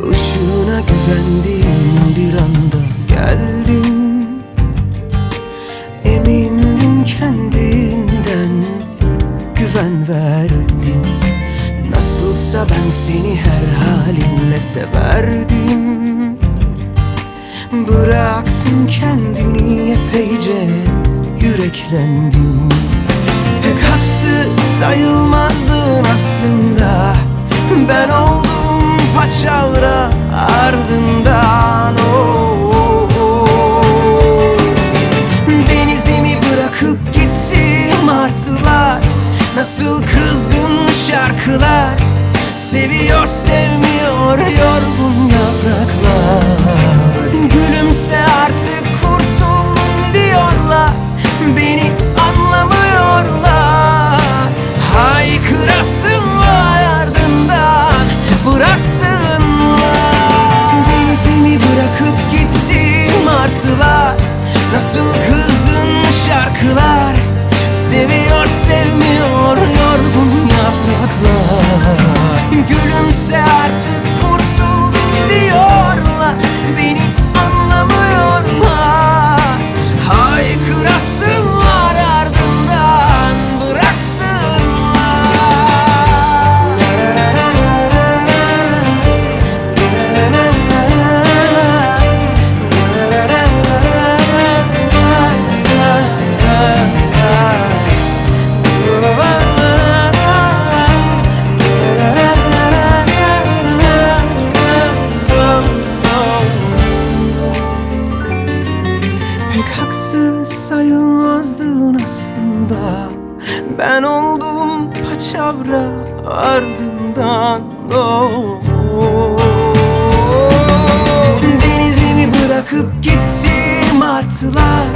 Işığına güvendiğim bir anda geldin Emindin kendinden güven verdin Nasılsa ben seni her halinle severdim. Bıraktın kendini epeyce yüreklendim. Pek haksız sayılmazdın aslında. Ben oldum paçavra ardından oh, oh, oh. Denizimi bırakıp gitti martılar? Nasıl kızgın şarkılar? Seviyor sevmiyor yorgun yapraklar. Gülümse artık sayılmazdın aslında. Ben oldum paçavra ardından. Oh. Denizimi bırakıp gitti martılar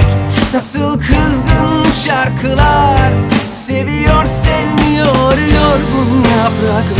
Nasıl kızgın şarkılar? Seviyor sevmiyor yorgun yapraklar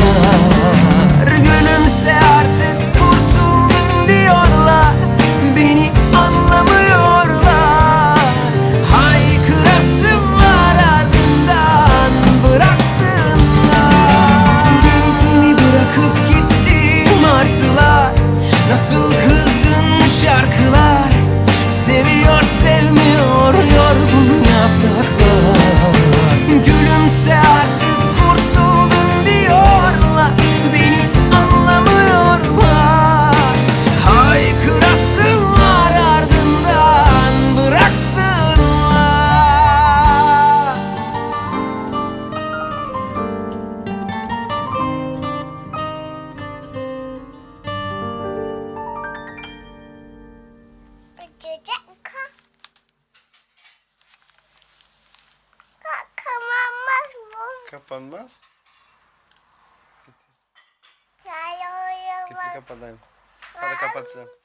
Kapanmaz. Getir. Hayır, hayır, Getir bak. kapatalım. Hadi kapatsın.